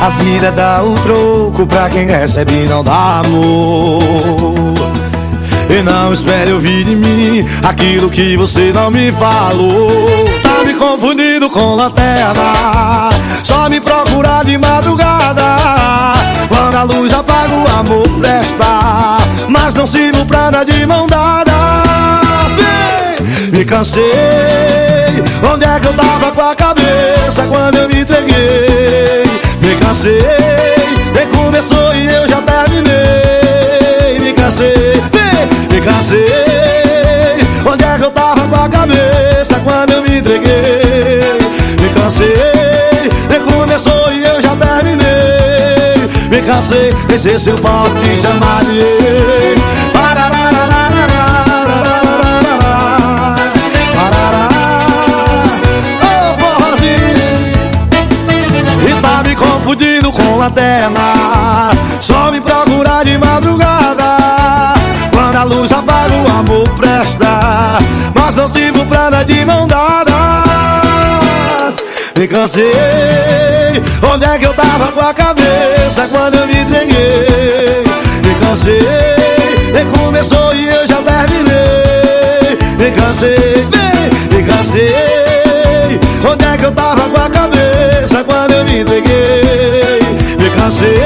A vida dá o troco pra quem recebe não dá amor. E não espere ouvir de mim aquilo que você não me falou. Tá me confundindo com lanterna. Só me procurar de madrugada. Quando a luz apaga o amor presta. Mas não sirvo pra dar de mão dada Me cansei. Onde é que eu tava com a cabeça quando eu me entreguei? Me cansei, recomeçou e eu já terminei. Me cansei, me cansei. Onde é que eu tava com a cabeça quando eu me entreguei? Me cansei, recomeçou e eu já terminei. Me cansei, nem sei se eu posso te chamar de ei. confundido com lanterna. Só me procurar de madrugada Quando a luz apaga o amor presta. Mas não sirvo pra dar de mão dadas. Me cansei. Onde é que eu tava com a cabeça Quando eu me entreguei? Me cansei. Recomeçou e eu já terminei. Me cansei, me cansei. Onde é que eu tava com a cabeça quando eu me entreguei? Cansei,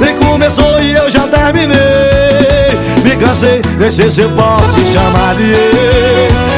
nem começou e eu já terminei. Me cansei, nem sei se eu posso te chamar de eu.